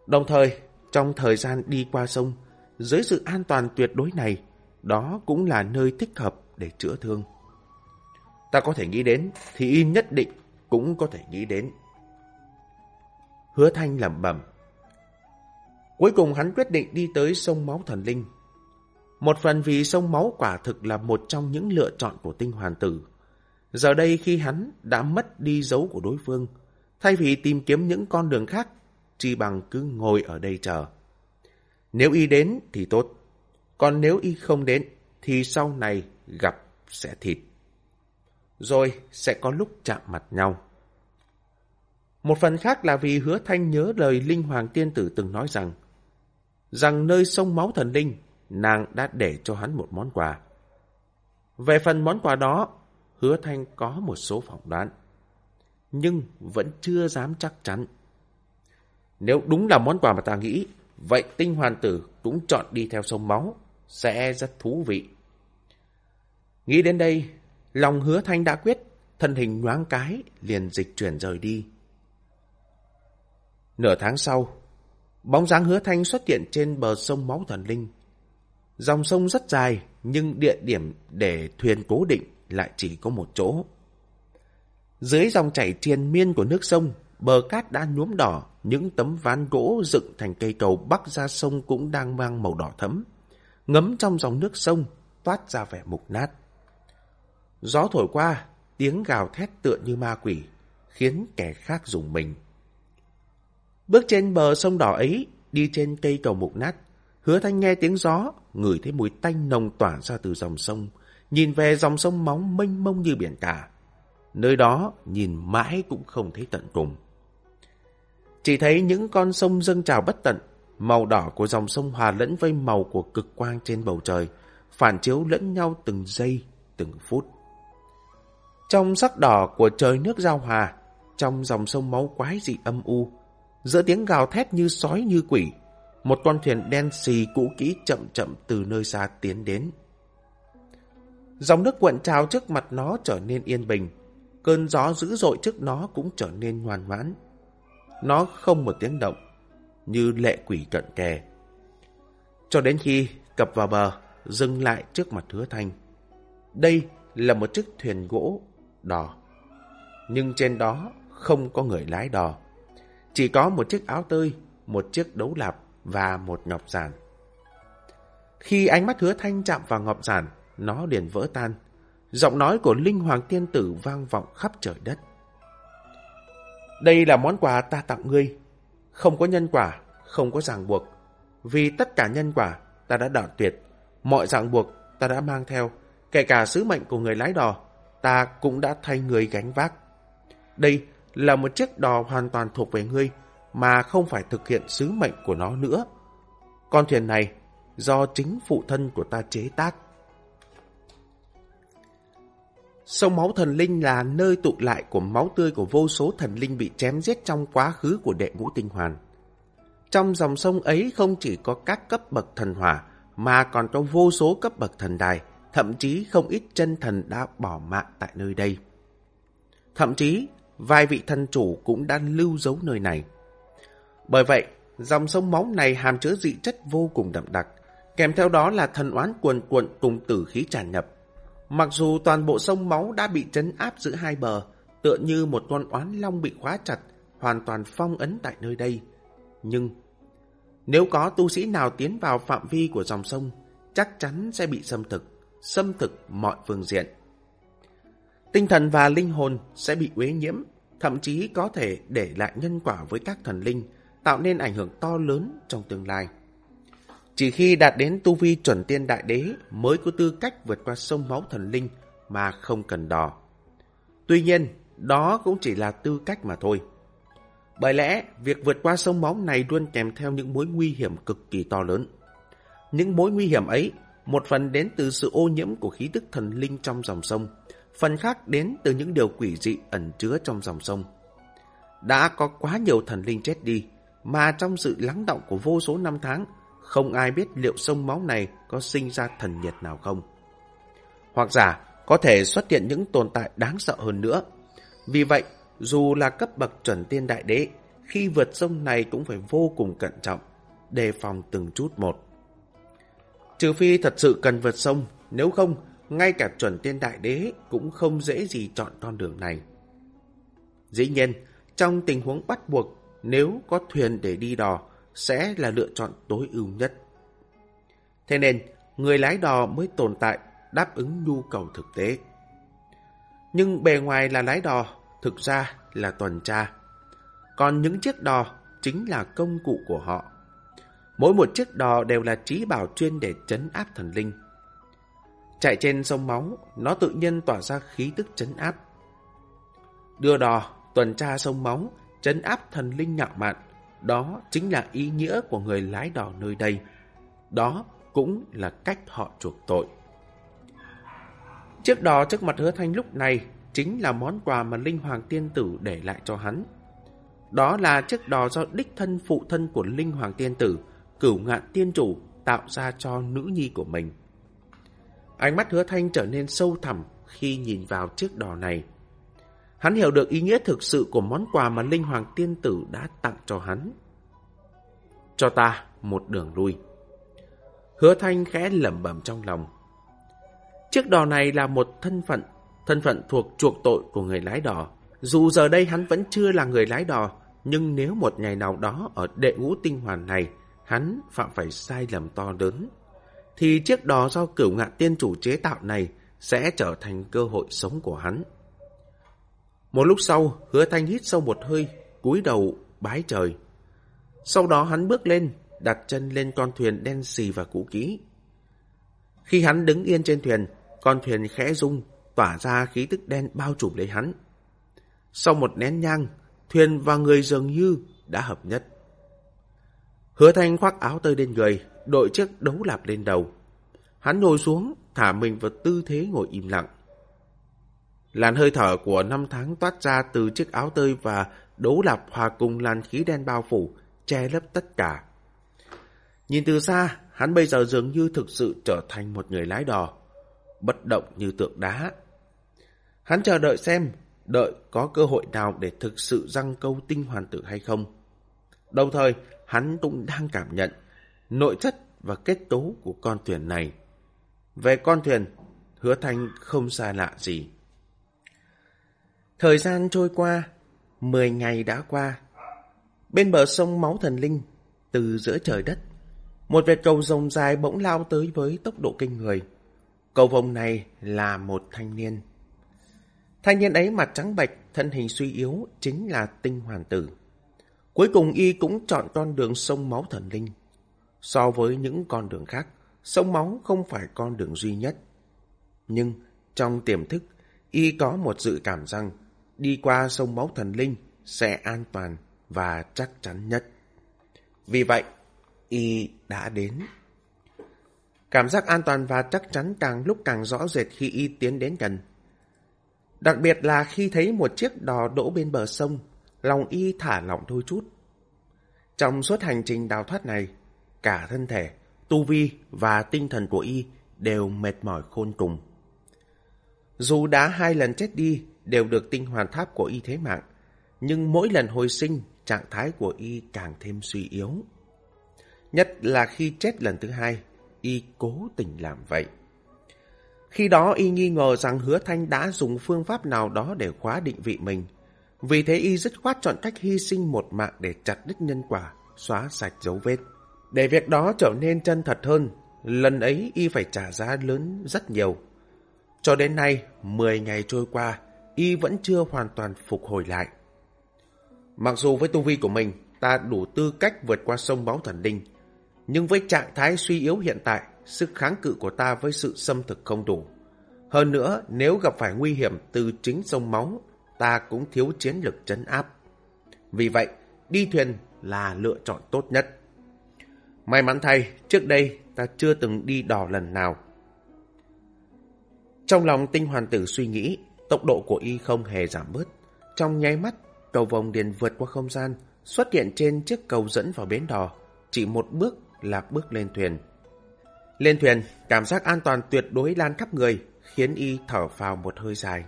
Đồng thời, trong thời gian đi qua sông, dưới sự an toàn tuyệt đối này, đó cũng là nơi thích hợp để chữa thương. Ta có thể nghĩ đến, thì y nhất định cũng có thể nghĩ đến. Hứa Thanh lẩm bẩm. Cuối cùng hắn quyết định đi tới sông Máu Thần Linh. Một phần vì sông Máu quả thực là một trong những lựa chọn của tinh hoàn tử. Giờ đây khi hắn đã mất đi dấu của đối phương, thay vì tìm kiếm những con đường khác, chỉ bằng cứ ngồi ở đây chờ. Nếu y đến thì tốt, còn nếu y không đến thì sau này gặp sẽ thịt. Rồi sẽ có lúc chạm mặt nhau. Một phần khác là vì hứa thanh nhớ lời Linh Hoàng Tiên Tử từng nói rằng rằng nơi sông máu thần linh nàng đã để cho hắn một món quà. Về phần món quà đó, hứa thanh có một số phỏng đoán. Nhưng vẫn chưa dám chắc chắn. Nếu đúng là món quà mà ta nghĩ, vậy tinh hoàn tử cũng chọn đi theo sông máu, sẽ rất thú vị. Nghĩ đến đây, lòng hứa thanh đã quyết, thân hình nhoáng cái, liền dịch chuyển rời đi. Nửa tháng sau, bóng dáng hứa thanh xuất hiện trên bờ sông Máu Thần Linh. Dòng sông rất dài, nhưng địa điểm để thuyền cố định lại chỉ có một chỗ. Dưới dòng chảy triền miên của nước sông, bờ cát đã nhuốm đỏ, những tấm ván gỗ dựng thành cây cầu bắc ra sông cũng đang mang màu đỏ thấm. Ngấm trong dòng nước sông, toát ra vẻ mục nát. Gió thổi qua, tiếng gào thét tựa như ma quỷ, khiến kẻ khác dùng mình. Bước trên bờ sông đỏ ấy, đi trên cây cầu mục nát, hứa thanh nghe tiếng gió, ngửi thấy mùi tanh nồng tỏa ra từ dòng sông, nhìn về dòng sông móng mênh mông như biển cả. Nơi đó nhìn mãi cũng không thấy tận cùng. Chỉ thấy những con sông dâng trào bất tận, màu đỏ của dòng sông hòa lẫn với màu của cực quang trên bầu trời, phản chiếu lẫn nhau từng giây, từng phút. Trong sắc đỏ của trời nước giao hòa, trong dòng sông máu quái dị âm u, giữa tiếng gào thét như sói như quỷ, một con thuyền đen xì cũ kỹ chậm chậm từ nơi xa tiến đến. Dòng nước cuộn trào trước mặt nó trở nên yên bình, cơn gió dữ dội trước nó cũng trở nên hoàn mãn Nó không một tiếng động, như lệ quỷ cận kề. Cho đến khi cập vào bờ, dừng lại trước mặt hứa thanh. Đây là một chiếc thuyền gỗ đò, nhưng trên đó không có người lái đò. Chỉ có một chiếc áo tơi, một chiếc đấu lạp và một ngọc giản. Khi ánh mắt hứa thanh chạm vào ngọc giản, nó liền vỡ tan. Giọng nói của Linh Hoàng Tiên Tử vang vọng khắp trời đất. Đây là món quà ta tặng ngươi. Không có nhân quả, không có ràng buộc. Vì tất cả nhân quả ta đã đoạn tuyệt, mọi ràng buộc ta đã mang theo, kể cả sứ mệnh của người lái đò, ta cũng đã thay người gánh vác. Đây là một chiếc đò hoàn toàn thuộc về ngươi, mà không phải thực hiện sứ mệnh của nó nữa. Con thuyền này do chính phụ thân của ta chế tác. Sông máu thần linh là nơi tụ lại của máu tươi của vô số thần linh bị chém giết trong quá khứ của đệ ngũ tinh hoàn. Trong dòng sông ấy không chỉ có các cấp bậc thần hỏa, mà còn có vô số cấp bậc thần đài, thậm chí không ít chân thần đã bỏ mạng tại nơi đây. Thậm chí, vài vị thần chủ cũng đang lưu giấu nơi này. Bởi vậy, dòng sông máu này hàm chứa dị chất vô cùng đậm đặc, kèm theo đó là thần oán cuồn cuộn cùng tử khí tràn nhập. Mặc dù toàn bộ sông máu đã bị trấn áp giữa hai bờ, tựa như một con oán long bị khóa chặt, hoàn toàn phong ấn tại nơi đây. Nhưng, nếu có tu sĩ nào tiến vào phạm vi của dòng sông, chắc chắn sẽ bị xâm thực, xâm thực mọi phương diện. Tinh thần và linh hồn sẽ bị uế nhiễm, thậm chí có thể để lại nhân quả với các thần linh, tạo nên ảnh hưởng to lớn trong tương lai. Chỉ khi đạt đến tu vi chuẩn tiên đại đế mới có tư cách vượt qua sông máu thần linh mà không cần đò. Tuy nhiên, đó cũng chỉ là tư cách mà thôi. Bởi lẽ, việc vượt qua sông máu này luôn kèm theo những mối nguy hiểm cực kỳ to lớn. Những mối nguy hiểm ấy, một phần đến từ sự ô nhiễm của khí tức thần linh trong dòng sông, phần khác đến từ những điều quỷ dị ẩn chứa trong dòng sông. Đã có quá nhiều thần linh chết đi, mà trong sự lắng động của vô số năm tháng, không ai biết liệu sông máu này có sinh ra thần nhiệt nào không. Hoặc giả, có thể xuất hiện những tồn tại đáng sợ hơn nữa. Vì vậy, dù là cấp bậc chuẩn tiên đại đế, khi vượt sông này cũng phải vô cùng cẩn trọng, đề phòng từng chút một. Trừ phi thật sự cần vượt sông, nếu không, ngay cả chuẩn tiên đại đế cũng không dễ gì chọn con đường này. Dĩ nhiên, trong tình huống bắt buộc, nếu có thuyền để đi đò, sẽ là lựa chọn tối ưu nhất. Thế nên, người lái đò mới tồn tại đáp ứng nhu cầu thực tế. Nhưng bề ngoài là lái đò, thực ra là tuần tra. Còn những chiếc đò chính là công cụ của họ. Mỗi một chiếc đò đều là trí bảo chuyên để chấn áp thần linh. Chạy trên sông máu, nó tự nhiên tỏa ra khí tức chấn áp. Đưa đò, tuần tra sông máu, chấn áp thần linh nhạo mạn, đó chính là ý nghĩa của người lái đò nơi đây. Đó cũng là cách họ chuộc tội. Chiếc đò trước mặt hứa thanh lúc này chính là món quà mà Linh Hoàng Tiên Tử để lại cho hắn. Đó là chiếc đò do đích thân phụ thân của Linh Hoàng Tiên Tử, cửu ngạn tiên chủ, tạo ra cho nữ nhi của mình. Ánh mắt hứa thanh trở nên sâu thẳm khi nhìn vào chiếc đò này. Hắn hiểu được ý nghĩa thực sự của món quà mà Linh Hoàng Tiên Tử đã tặng cho hắn. Cho ta một đường lui. Hứa Thanh khẽ lẩm bẩm trong lòng. Chiếc đò này là một thân phận, thân phận thuộc chuộc tội của người lái đò. Dù giờ đây hắn vẫn chưa là người lái đò, nhưng nếu một ngày nào đó ở đệ ngũ tinh hoàn này, hắn phạm phải sai lầm to lớn, thì chiếc đò do cửu ngạn tiên chủ chế tạo này sẽ trở thành cơ hội sống của hắn. Một lúc sau, hứa thanh hít sâu một hơi, cúi đầu, bái trời. Sau đó hắn bước lên, đặt chân lên con thuyền đen xì và cũ kỹ. Khi hắn đứng yên trên thuyền, con thuyền khẽ rung, tỏa ra khí tức đen bao trùm lấy hắn. Sau một nén nhang, thuyền và người dường như đã hợp nhất. Hứa thanh khoác áo tơi lên người, đội chiếc đấu lạp lên đầu. Hắn ngồi xuống, thả mình vào tư thế ngồi im lặng. Làn hơi thở của năm tháng toát ra từ chiếc áo tơi và đấu lạp hòa cùng làn khí đen bao phủ, che lấp tất cả. Nhìn từ xa, hắn bây giờ dường như thực sự trở thành một người lái đò, bất động như tượng đá. Hắn chờ đợi xem, đợi có cơ hội nào để thực sự răng câu tinh hoàn tử hay không. Đồng thời, hắn cũng đang cảm nhận nội chất và kết cấu của con thuyền này. Về con thuyền, hứa thanh không xa lạ gì. Thời gian trôi qua, 10 ngày đã qua. Bên bờ sông Máu Thần Linh, từ giữa trời đất, một vệt cầu rồng dài bỗng lao tới với tốc độ kinh người. Cầu vồng này là một thanh niên. Thanh niên ấy mặt trắng bạch thân hình suy yếu, chính là tinh hoàn tử. Cuối cùng y cũng chọn con đường sông máu thần linh. So với những con đường khác, sông máu không phải con đường duy nhất. Nhưng trong tiềm thức, y có một dự cảm rằng đi qua sông máu thần linh sẽ an toàn và chắc chắn nhất. Vì vậy, y đã đến. Cảm giác an toàn và chắc chắn càng lúc càng rõ rệt khi y tiến đến gần. Đặc biệt là khi thấy một chiếc đò đỗ bên bờ sông, lòng y thả lỏng thôi chút. Trong suốt hành trình đào thoát này, cả thân thể, tu vi và tinh thần của y đều mệt mỏi khôn trùng. Dù đã hai lần chết đi đều được tinh hoàn tháp của y thế mạng, nhưng mỗi lần hồi sinh, trạng thái của y càng thêm suy yếu. Nhất là khi chết lần thứ hai, y cố tình làm vậy. Khi đó y nghi ngờ rằng hứa thanh đã dùng phương pháp nào đó để khóa định vị mình. Vì thế y dứt khoát chọn cách hy sinh một mạng để chặt đứt nhân quả, xóa sạch dấu vết. Để việc đó trở nên chân thật hơn, lần ấy y phải trả giá lớn rất nhiều. Cho đến nay, 10 ngày trôi qua, y vẫn chưa hoàn toàn phục hồi lại. Mặc dù với tu vi của mình, ta đủ tư cách vượt qua sông báo thần đinh, nhưng với trạng thái suy yếu hiện tại, sức kháng cự của ta với sự xâm thực không đủ. Hơn nữa, nếu gặp phải nguy hiểm từ chính sông máu, ta cũng thiếu chiến lực chấn áp. Vì vậy, đi thuyền là lựa chọn tốt nhất. May mắn thay, trước đây ta chưa từng đi đò lần nào. Trong lòng tinh hoàn tử suy nghĩ, tốc độ của y không hề giảm bớt. Trong nháy mắt, cầu vòng điền vượt qua không gian, xuất hiện trên chiếc cầu dẫn vào bến đò. Chỉ một bước là bước lên thuyền. Lên thuyền, cảm giác an toàn tuyệt đối lan khắp người, khiến y thở phào một hơi dài.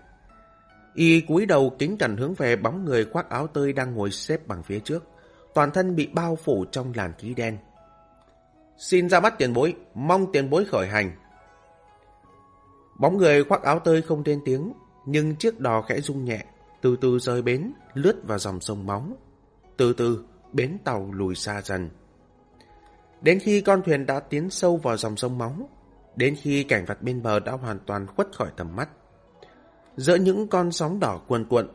Y cúi đầu kính cẩn hướng về bóng người khoác áo tơi đang ngồi xếp bằng phía trước. Toàn thân bị bao phủ trong làn khí đen. Xin ra mắt tiền bối, mong tiền bối khởi hành. Bóng người khoác áo tơi không lên tiếng, nhưng chiếc đò khẽ rung nhẹ, từ từ rời bến, lướt vào dòng sông máu. Từ từ, bến tàu lùi xa dần. Đến khi con thuyền đã tiến sâu vào dòng sông máu, đến khi cảnh vật bên bờ đã hoàn toàn khuất khỏi tầm mắt. Giữa những con sóng đỏ cuồn cuộn,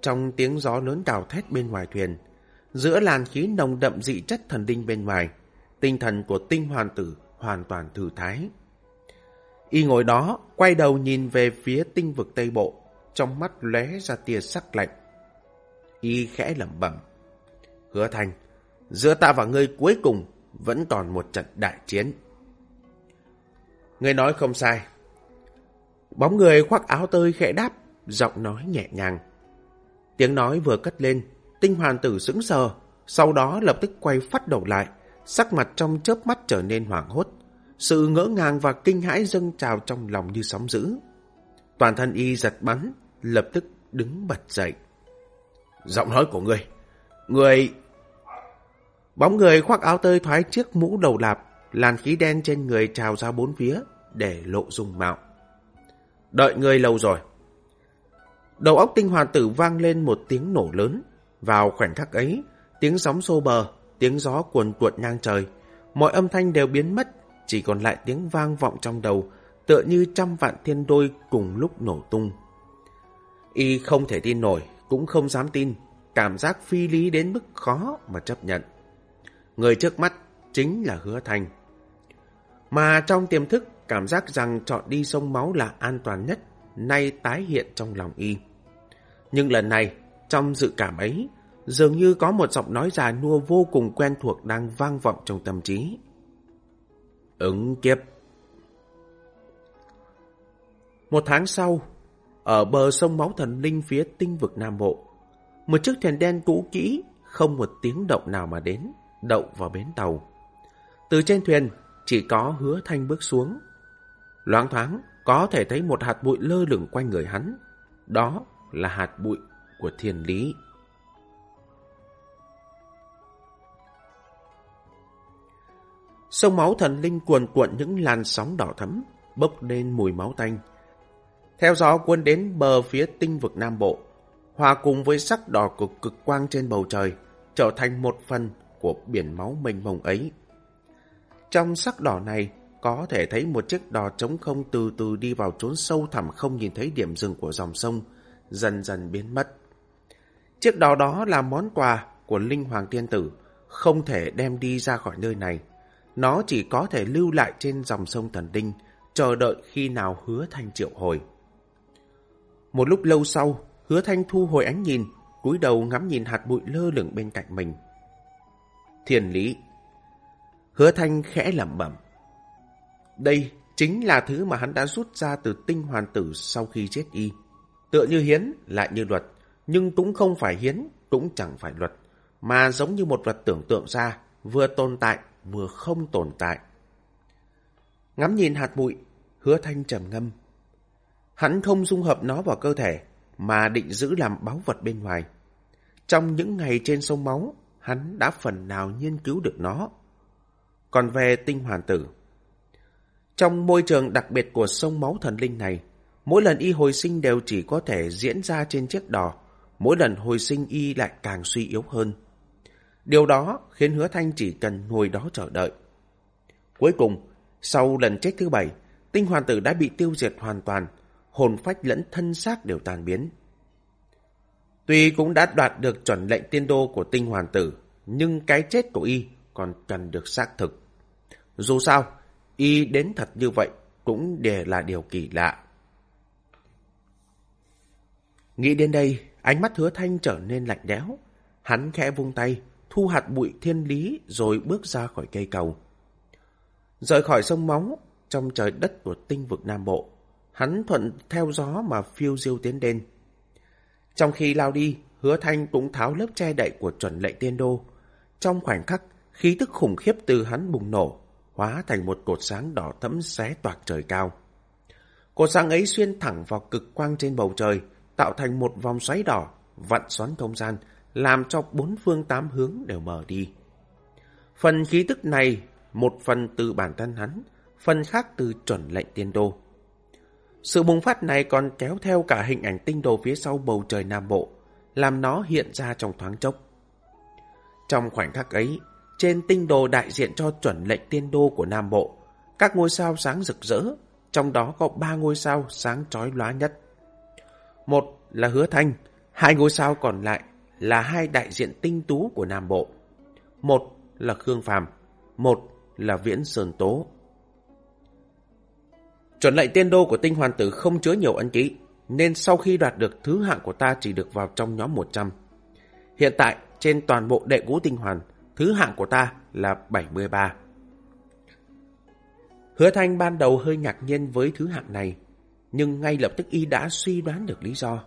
trong tiếng gió lớn cào thét bên ngoài thuyền, giữa làn khí nồng đậm dị chất thần đinh bên ngoài, tinh thần của tinh hoàn tử hoàn toàn thư thái. Y ngồi đó, quay đầu nhìn về phía tinh vực Tây Bộ, trong mắt lóe ra tia sắc lạnh. Y khẽ lẩm bẩm. Hứa thành, giữa ta và ngươi cuối cùng vẫn còn một trận đại chiến. Ngươi nói không sai. Bóng người khoác áo tơi khẽ đáp, giọng nói nhẹ nhàng. Tiếng nói vừa cất lên, tinh hoàn tử sững sờ, sau đó lập tức quay phát đầu lại, sắc mặt trong chớp mắt trở nên hoảng hốt. Sự ngỡ ngàng và kinh hãi dâng trào trong lòng như sóng dữ. Toàn thân y giật bắn, lập tức đứng bật dậy. Giọng nói của người, người... Bóng người khoác áo tơi thoái chiếc mũ đầu lạp, làn khí đen trên người trào ra bốn phía, để lộ dung mạo. Đợi người lâu rồi. Đầu óc tinh hoàn tử vang lên một tiếng nổ lớn. Vào khoảnh khắc ấy, tiếng sóng xô bờ, tiếng gió cuồn cuộn ngang trời. Mọi âm thanh đều biến mất, chỉ còn lại tiếng vang vọng trong đầu, tựa như trăm vạn thiên đôi cùng lúc nổ tung. Y không thể tin nổi, cũng không dám tin, cảm giác phi lý đến mức khó mà chấp nhận. Người trước mắt chính là hứa thành. Mà trong tiềm thức, cảm giác rằng chọn đi sông máu là an toàn nhất, nay tái hiện trong lòng y. Nhưng lần này, trong dự cảm ấy, dường như có một giọng nói già nua vô cùng quen thuộc đang vang vọng trong tâm trí. Ứng kiếp Một tháng sau, ở bờ sông máu thần linh phía tinh vực Nam Bộ, một chiếc thuyền đen cũ kỹ, không một tiếng động nào mà đến, đậu vào bến tàu. Từ trên thuyền, chỉ có hứa thanh bước xuống. Loáng thoáng, có thể thấy một hạt bụi lơ lửng quanh người hắn. Đó là hạt bụi của thiên lý. Sông máu thần linh cuồn cuộn những làn sóng đỏ thấm, bốc lên mùi máu tanh. Theo gió cuốn đến bờ phía tinh vực Nam Bộ, hòa cùng với sắc đỏ của cực quang trên bầu trời, trở thành một phần của biển máu mênh mông ấy. Trong sắc đỏ này, có thể thấy một chiếc đò trống không từ từ đi vào trốn sâu thẳm không nhìn thấy điểm dừng của dòng sông, dần dần biến mất. Chiếc đò đó là món quà của Linh Hoàng Tiên Tử, không thể đem đi ra khỏi nơi này. Nó chỉ có thể lưu lại trên dòng sông Thần Đinh, chờ đợi khi nào hứa thanh triệu hồi. Một lúc lâu sau, hứa thanh thu hồi ánh nhìn, cúi đầu ngắm nhìn hạt bụi lơ lửng bên cạnh mình. Thiền lý Hứa thanh khẽ lẩm bẩm. Đây chính là thứ mà hắn đã rút ra từ tinh hoàn tử sau khi chết y. Tựa như hiến, lại như luật, nhưng cũng không phải hiến, cũng chẳng phải luật, mà giống như một vật tưởng tượng ra, vừa tồn tại, vừa không tồn tại. Ngắm nhìn hạt bụi, hứa thanh trầm ngâm. Hắn không dung hợp nó vào cơ thể, mà định giữ làm báu vật bên ngoài. Trong những ngày trên sông máu, hắn đã phần nào nghiên cứu được nó. Còn về tinh hoàn tử, trong môi trường đặc biệt của sông máu thần linh này, mỗi lần y hồi sinh đều chỉ có thể diễn ra trên chiếc đò, mỗi lần hồi sinh y lại càng suy yếu hơn. Điều đó khiến hứa thanh chỉ cần ngồi đó chờ đợi. Cuối cùng, sau lần chết thứ bảy, tinh hoàn tử đã bị tiêu diệt hoàn toàn, hồn phách lẫn thân xác đều tan biến. Tuy cũng đã đoạt được chuẩn lệnh tiên đô của tinh hoàn tử, nhưng cái chết của y còn cần được xác thực. Dù sao, y đến thật như vậy cũng đều là điều kỳ lạ. Nghĩ đến đây, ánh mắt hứa thanh trở nên lạnh lẽo. Hắn khẽ vung tay, thu hạt bụi thiên lý rồi bước ra khỏi cây cầu. Rời khỏi sông Móng, trong trời đất của tinh vực Nam Bộ, hắn thuận theo gió mà phiêu diêu tiến lên. Trong khi lao đi, hứa thanh cũng tháo lớp che đậy của chuẩn lệnh tiên đô. Trong khoảnh khắc, khí tức khủng khiếp từ hắn bùng nổ, hóa thành một cột sáng đỏ thẫm xé toạc trời cao. Cột sáng ấy xuyên thẳng vào cực quang trên bầu trời, tạo thành một vòng xoáy đỏ, vặn xoắn không gian, làm cho bốn phương tám hướng đều mở đi. Phần khí tức này, một phần từ bản thân hắn, phần khác từ chuẩn lệnh tiên đô. Sự bùng phát này còn kéo theo cả hình ảnh tinh đồ phía sau bầu trời Nam Bộ, làm nó hiện ra trong thoáng chốc. Trong khoảnh khắc ấy, trên tinh đồ đại diện cho chuẩn lệnh tiên đô của Nam Bộ, các ngôi sao sáng rực rỡ, trong đó có ba ngôi sao sáng chói lóa nhất. Một là Hứa Thanh, hai ngôi sao còn lại là hai đại diện tinh tú của Nam Bộ. Một là Khương Phàm, một là Viễn Sơn Tố. Chuẩn lệnh tiên đô của tinh hoàn tử không chứa nhiều ấn ký, nên sau khi đoạt được thứ hạng của ta chỉ được vào trong nhóm 100. Hiện tại, trên toàn bộ đệ ngũ tinh hoàn, thứ hạng của ta là 73. Hứa Thanh ban đầu hơi ngạc nhiên với thứ hạng này, nhưng ngay lập tức y đã suy đoán được lý do.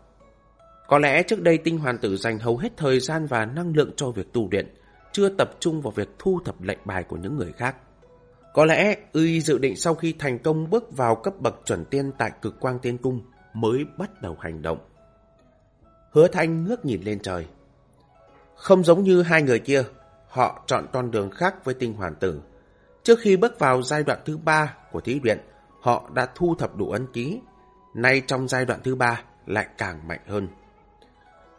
Có lẽ trước đây tinh hoàn tử dành hầu hết thời gian và năng lượng cho việc tu luyện, chưa tập trung vào việc thu thập lệnh bài của những người khác. Có lẽ y dự định sau khi thành công bước vào cấp bậc chuẩn tiên tại cực quang tiên cung mới bắt đầu hành động. Hứa Thanh ngước nhìn lên trời. Không giống như hai người kia, họ chọn con đường khác với tinh hoàn tử. Trước khi bước vào giai đoạn thứ ba của thí luyện, họ đã thu thập đủ ấn ký. Nay trong giai đoạn thứ ba lại càng mạnh hơn.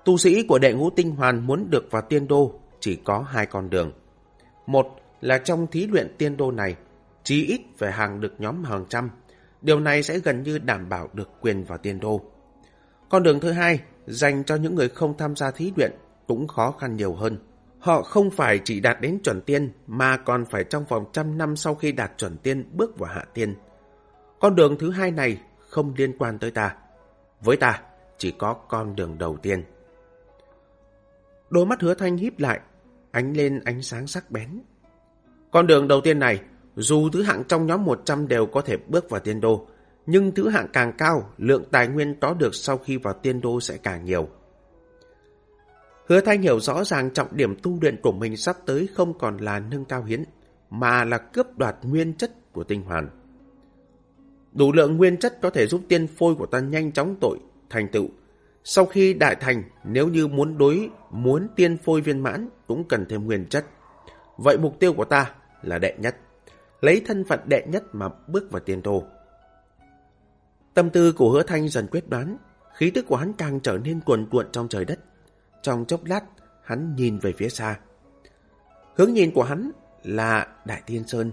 Tu sĩ của đệ ngũ tinh hoàn muốn được vào tiên đô chỉ có hai con đường. Một là trong thí luyện tiên đô này, chí ít phải hàng được nhóm hàng trăm. Điều này sẽ gần như đảm bảo được quyền vào tiên đô. Con đường thứ hai, dành cho những người không tham gia thí luyện cũng khó khăn nhiều hơn. Họ không phải chỉ đạt đến chuẩn tiên mà còn phải trong vòng trăm năm sau khi đạt chuẩn tiên bước vào hạ tiên. Con đường thứ hai này không liên quan tới ta. Với ta, chỉ có con đường đầu tiên. Đôi mắt hứa thanh híp lại, ánh lên ánh sáng sắc bén. Con đường đầu tiên này, dù thứ hạng trong nhóm 100 đều có thể bước vào tiên đô, nhưng thứ hạng càng cao, lượng tài nguyên có được sau khi vào tiên đô sẽ càng nhiều. Hứa Thanh hiểu rõ ràng trọng điểm tu luyện của mình sắp tới không còn là nâng cao hiến, mà là cướp đoạt nguyên chất của tinh hoàn. Đủ lượng nguyên chất có thể giúp tiên phôi của ta nhanh chóng tội, thành tựu. Sau khi đại thành, nếu như muốn đối, muốn tiên phôi viên mãn, cũng cần thêm nguyên chất. Vậy mục tiêu của ta là đệ nhất. Lấy thân phận đệ nhất mà bước vào tiên thô. Tâm tư của hứa thanh dần quyết đoán, khí tức của hắn càng trở nên cuồn cuộn trong trời đất. Trong chốc lát, hắn nhìn về phía xa. Hướng nhìn của hắn là Đại Tiên Sơn.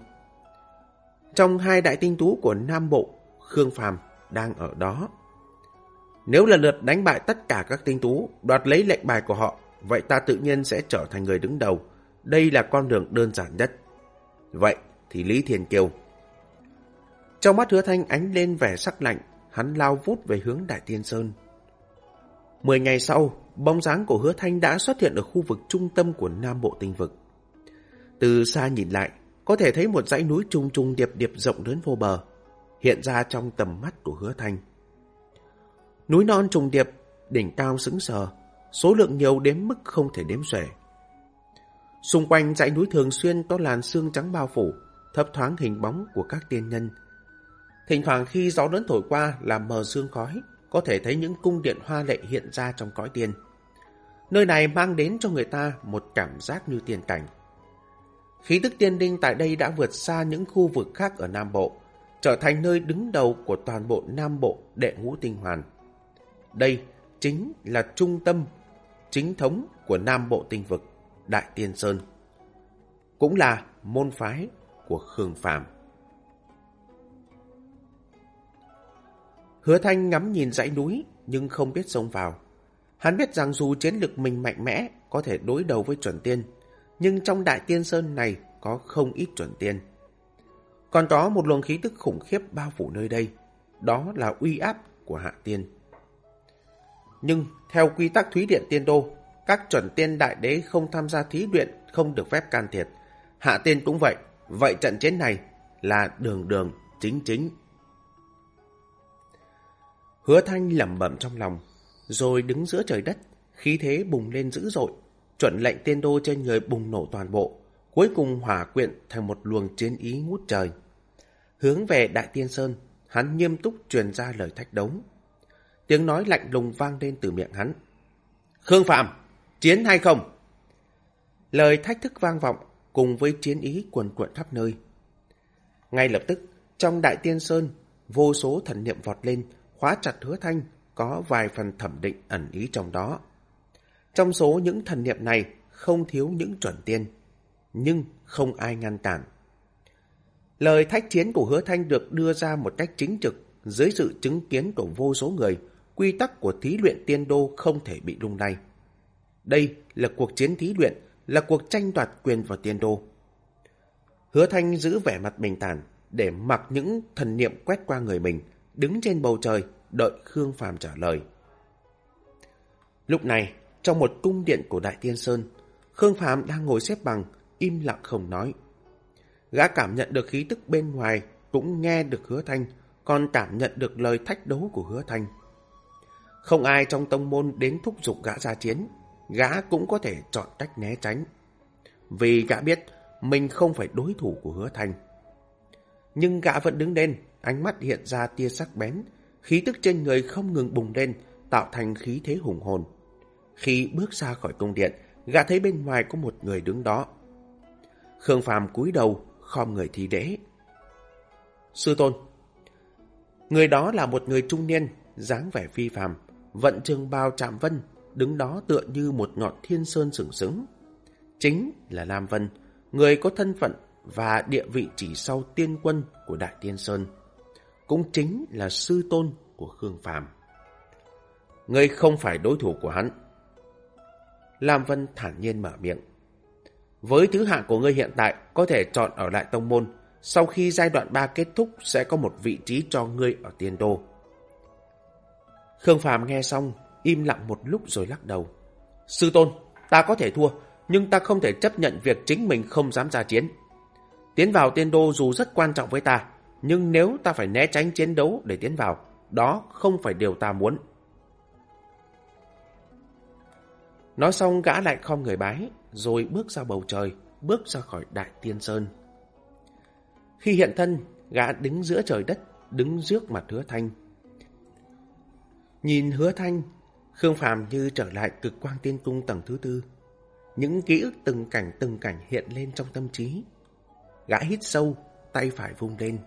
Trong hai đại tinh tú của Nam Bộ, Khương Phàm đang ở đó. Nếu lần lượt đánh bại tất cả các tinh tú, đoạt lấy lệnh bài của họ, vậy ta tự nhiên sẽ trở thành người đứng đầu. Đây là con đường đơn giản nhất. Vậy thì Lý Thiền Kiều. Trong mắt hứa thanh ánh lên vẻ sắc lạnh, hắn lao vút về hướng Đại Tiên Sơn. Mười ngày sau, bóng dáng của hứa thanh đã xuất hiện ở khu vực trung tâm của Nam Bộ tinh vực. Từ xa nhìn lại, có thể thấy một dãy núi trùng trùng điệp điệp rộng lớn vô bờ, hiện ra trong tầm mắt của hứa thanh. Núi non trùng điệp, đỉnh cao sững sờ, số lượng nhiều đến mức không thể đếm xuể. Xung quanh dãy núi thường xuyên có làn sương trắng bao phủ, thấp thoáng hình bóng của các tiên nhân. Thỉnh thoảng khi gió lớn thổi qua làm mờ sương khói, có thể thấy những cung điện hoa lệ hiện ra trong cõi tiên. Nơi này mang đến cho người ta một cảm giác như tiên cảnh. Khí tức tiên đinh tại đây đã vượt xa những khu vực khác ở Nam Bộ, trở thành nơi đứng đầu của toàn bộ Nam Bộ đệ ngũ tinh hoàn. Đây chính là trung tâm, chính thống của Nam Bộ tinh vực, Đại Tiên Sơn. Cũng là môn phái của Khương Phàm. Hứa Thanh ngắm nhìn dãy núi nhưng không biết sông vào. Hắn biết rằng dù chiến lực mình mạnh mẽ có thể đối đầu với chuẩn tiên, nhưng trong Đại Tiên Sơn này có không ít chuẩn tiên. Còn có một luồng khí tức khủng khiếp bao phủ nơi đây, đó là uy áp của Hạ Tiên. Nhưng theo quy tắc Thúy Điện Tiên Đô, các chuẩn tiên đại đế không tham gia thí luyện không được phép can thiệp. Hạ Tiên cũng vậy, vậy trận chiến này là đường đường chính chính. Hứa Thanh lẩm bẩm trong lòng, rồi đứng giữa trời đất, khí thế bùng lên dữ dội, chuẩn lệnh tiên đô trên người bùng nổ toàn bộ, cuối cùng hỏa quyện thành một luồng chiến ý ngút trời. Hướng về Đại Tiên Sơn, hắn nghiêm túc truyền ra lời thách đấu. Tiếng nói lạnh lùng vang lên từ miệng hắn. Khương Phạm, chiến hay không? Lời thách thức vang vọng cùng với chiến ý quần cuộn khắp nơi. Ngay lập tức, trong Đại Tiên Sơn, vô số thần niệm vọt lên, khóa chặt hứa thanh, có vài phần thẩm định ẩn ý trong đó. Trong số những thần niệm này, không thiếu những chuẩn tiên, nhưng không ai ngăn cản. Lời thách chiến của hứa thanh được đưa ra một cách chính trực, dưới sự chứng kiến của vô số người, quy tắc của thí luyện tiên đô không thể bị lung lay. Đây là cuộc chiến thí luyện, là cuộc tranh đoạt quyền vào tiên đô. Hứa Thanh giữ vẻ mặt bình thản để mặc những thần niệm quét qua người mình, đứng trên bầu trời, đợi Khương Phàm trả lời. Lúc này, trong một cung điện của Đại Tiên Sơn, Khương Phàm đang ngồi xếp bằng, im lặng không nói. Gã cảm nhận được khí tức bên ngoài, cũng nghe được hứa thanh, còn cảm nhận được lời thách đấu của hứa thanh. Không ai trong tông môn đến thúc giục gã ra chiến, gã cũng có thể chọn cách né tránh. Vì gã biết mình không phải đối thủ của hứa thanh. Nhưng gã vẫn đứng lên, ánh mắt hiện ra tia sắc bén, khí tức trên người không ngừng bùng lên, tạo thành khí thế hùng hồn. Khi bước ra khỏi cung điện, gã thấy bên ngoài có một người đứng đó. Khương Phàm cúi đầu, khom người thi lễ. Sư tôn Người đó là một người trung niên, dáng vẻ phi phàm, vận trường bao chạm vân, đứng đó tựa như một ngọn thiên sơn sừng sững. Chính là Lam Vân, người có thân phận và địa vị chỉ sau tiên quân của Đại Tiên Sơn. Cũng chính là sư tôn của Khương Phàm. Ngươi không phải đối thủ của hắn. Lam Vân thản nhiên mở miệng. Với thứ hạng của ngươi hiện tại, có thể chọn ở lại tông môn. Sau khi giai đoạn 3 kết thúc, sẽ có một vị trí cho ngươi ở tiên đô. Khương Phàm nghe xong, im lặng một lúc rồi lắc đầu. Sư tôn, ta có thể thua, nhưng ta không thể chấp nhận việc chính mình không dám ra chiến. Tiến vào tiên đô dù rất quan trọng với ta, nhưng nếu ta phải né tránh chiến đấu để tiến vào, đó không phải điều ta muốn. Nói xong gã lại không người bái, rồi bước ra bầu trời, bước ra khỏi Đại Tiên Sơn. Khi hiện thân, gã đứng giữa trời đất, đứng trước mặt hứa thanh. Nhìn hứa thanh, Khương Phàm như trở lại cực quang tiên cung tầng thứ tư. Những ký ức từng cảnh từng cảnh hiện lên trong tâm trí. Gã hít sâu, tay phải vung lên.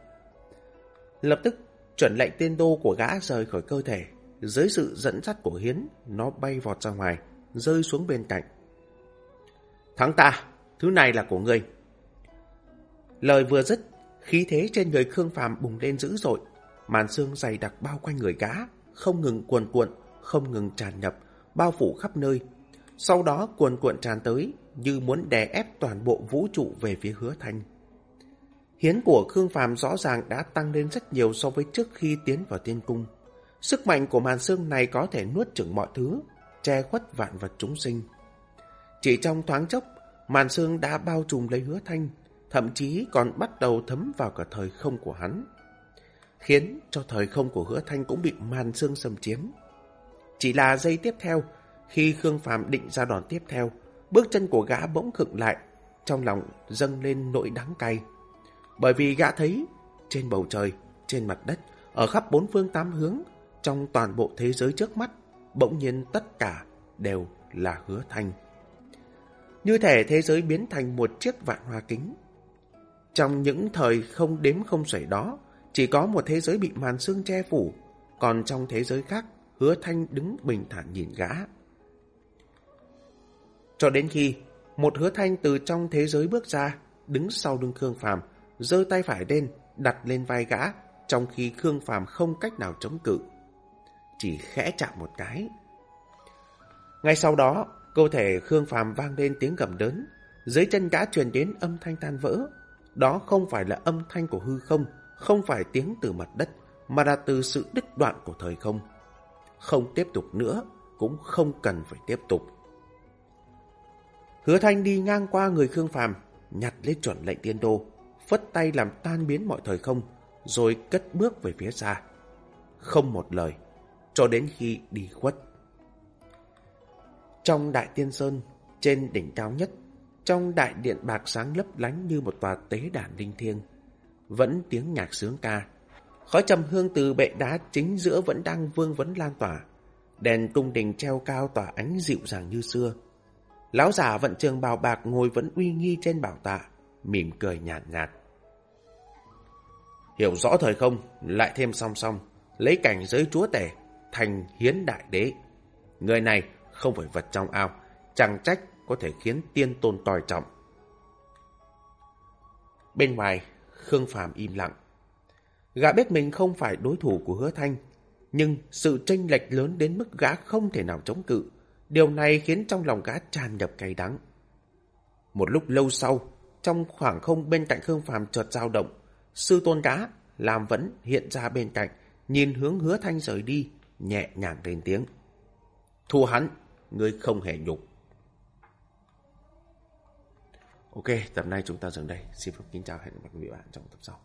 Lập tức, chuẩn lệnh tiên đô của gã rời khỏi cơ thể. Dưới sự dẫn dắt của Hiến, nó bay vọt ra ngoài, rơi xuống bên cạnh. Thắng ta, thứ này là của ngươi. Lời vừa dứt, Khí thế trên người Khương Phàm bùng lên dữ dội, màn xương dày đặc bao quanh người gã, không ngừng cuồn cuộn, không ngừng tràn nhập, bao phủ khắp nơi. Sau đó cuồn cuộn tràn tới, như muốn đè ép toàn bộ vũ trụ về phía hứa thanh. Hiến của Khương Phàm rõ ràng đã tăng lên rất nhiều so với trước khi tiến vào tiên cung. Sức mạnh của màn xương này có thể nuốt chửng mọi thứ, che khuất vạn vật chúng sinh. Chỉ trong thoáng chốc, màn xương đã bao trùm lấy hứa thanh, thậm chí còn bắt đầu thấm vào cả thời không của hắn. Khiến cho thời không của hứa thanh cũng bị màn xương xâm chiếm. Chỉ là giây tiếp theo, khi Khương Phàm định ra đòn tiếp theo, bước chân của gã bỗng khựng lại, trong lòng dâng lên nỗi đắng cay. Bởi vì gã thấy trên bầu trời, trên mặt đất, ở khắp bốn phương tám hướng, trong toàn bộ thế giới trước mắt, bỗng nhiên tất cả đều là hứa thanh. Như thể thế giới biến thành một chiếc vạn hoa kính. Trong những thời không đếm không xuể đó, chỉ có một thế giới bị màn sương che phủ, còn trong thế giới khác, hứa thanh đứng bình thản nhìn gã. Cho đến khi một hứa thanh từ trong thế giới bước ra, đứng sau lưng Khương Phàm, giơ tay phải lên, đặt lên vai gã, trong khi Khương Phàm không cách nào chống cự. Chỉ khẽ chạm một cái. Ngay sau đó, cơ thể Khương Phàm vang lên tiếng gầm đớn, dưới chân gã truyền đến âm thanh tan vỡ. Đó không phải là âm thanh của hư không, không phải tiếng từ mặt đất, mà là từ sự đứt đoạn của thời không. Không tiếp tục nữa, cũng không cần phải tiếp tục. Hứa Thanh đi ngang qua người Khương Phàm, nhặt lên chuẩn lệnh tiên đô, phất tay làm tan biến mọi thời không, rồi cất bước về phía xa. Không một lời, cho đến khi đi khuất. Trong đại tiên sơn, trên đỉnh cao nhất, trong đại điện bạc sáng lấp lánh như một tòa tế đàn linh thiêng, vẫn tiếng nhạc sướng ca. Khói trầm hương từ bệ đá chính giữa vẫn đang vương vấn lan tỏa. Đèn cung đình treo cao tỏa ánh dịu dàng như xưa. Lão giả vận trường bào bạc ngồi vẫn uy nghi trên bảo tạ, mỉm cười nhạt nhạt. Hiểu rõ thời không, lại thêm song song, lấy cảnh giới chúa tể, thành hiến đại đế. Người này không phải vật trong ao, chẳng trách có thể khiến tiên tôn tòi trọng. Bên ngoài, Khương Phàm im lặng. Gã biết mình không phải đối thủ của hứa thanh, nhưng sự tranh lệch lớn đến mức gã không thể nào chống cự. Điều này khiến trong lòng gã tràn nhập cay đắng. Một lúc lâu sau, trong khoảng không bên cạnh Khương Phàm chợt dao động, sư tôn cá làm vẫn hiện ra bên cạnh, nhìn hướng hứa thanh rời đi, nhẹ nhàng lên tiếng. Thu hắn, ngươi không hề nhục. Ok, tập này chúng ta dừng đây. Xin phép kính chào hẹn gặp lại các bạn trong tập sau.